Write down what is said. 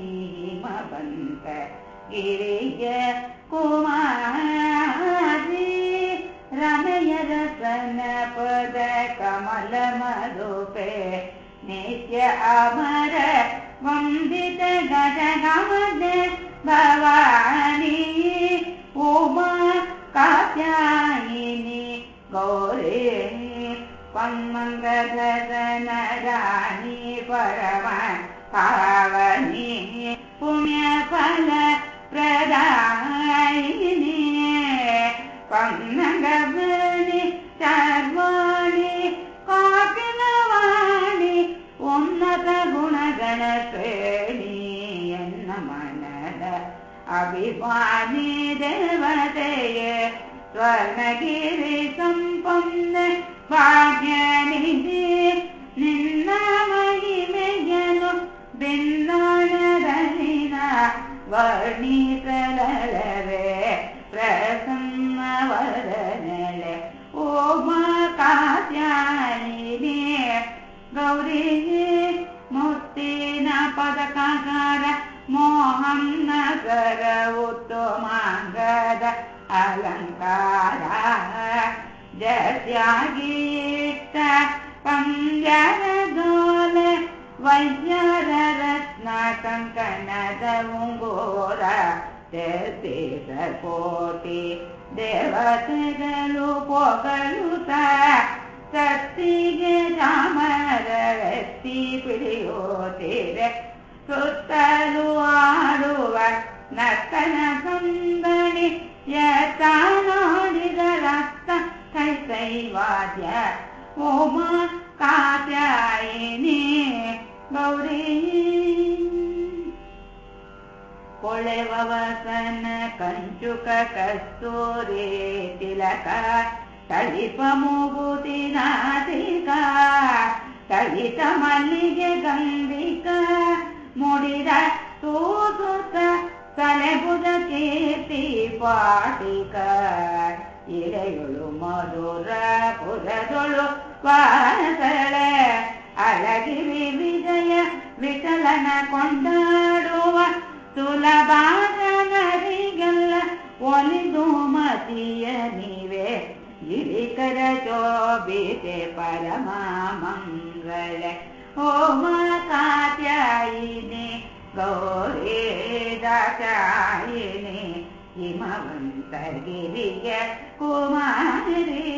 हिमवन्त गिरिय कुमारी रमयरसन पद कमल मधुपे नित्य अमर वन्दित गजगमन भवानी उमा कात्यायिनी गौरी पन्मङ्गधन राणी परम पुण्यफल प्रदािनि पङ्गणि चर्वाणि काकनवाणि गुणगणश्रेणि न मनः अभिवानि देवते स्वर्णगिरिपन् भाग्य वर्णित प्रसं वदने ओमा का गौरी मूर्ति न पदकाकार मोहं न कर उत्तमाङ्गद अलङ्कार जत्यागीत पङ्गल वैय ರತ್ನ ಕಂಕಣದ ಉಂಗೋರ ತೆಸೇಸ ಕೋಟಿ ದೇವತೆಗಳು ಪೊಗಳುತ್ತ ಸತ್ತಿಗೆ ಚಾಮರ ವ್ಯಕ್ತಿ ಪಿಡಿಯೋತಿರೆ ಸುತ್ತಲೂ ಆಡುವ ನರ್ತನ ಸಂದಣಿ ಯತ ನೋಡಿದ ರಕ್ತ ಕೈ ಕೈವಾದ್ಯ ಓಮ ಕಾತ್ಯಾಯಿನಿ ಗೌರಿ ಕೊಳೆವಸನ ಕಂಚುಕ ಕಸ್ತೂರಿ ತಿಲಕ ತಳಿಪ ಮೂಗುತಿ ನಾಸಿಕ ತಳಿತ ಮಲ್ಲಿಗೆ ಗಂಧಿಕ ಮುಡಿದ ತೂಸುತ್ತ ತಲೆಬುದ ಕೀರ್ತಿ ಪಾಟಿಕ ಇಳೆಯುಳು ಮಧುರ ಪುರದೊಳು ವಾಸಳೆ ಅಳಗಿರಿ ವಿಜಯ ವಿಠಲನ ಕೊಂಡಾಡುವ ಸುಲಭಾನರಿಗೆಲ್ಲ ಒಲಿದು ಮತಿಯ ನೀವೆ ಗಿರಿಕರ ಚೋಬಿತೆ ಪರಮ ಮಂಗಳ ಓಮ ಕಾತ್ಯಾಯಿನಿ ಗೌರಿ ದಾಚಾಯಿನಿ ಹಿಮವಂತ ಗಿರಿಯ ಕುಮಾರಿ ಗೌರಿ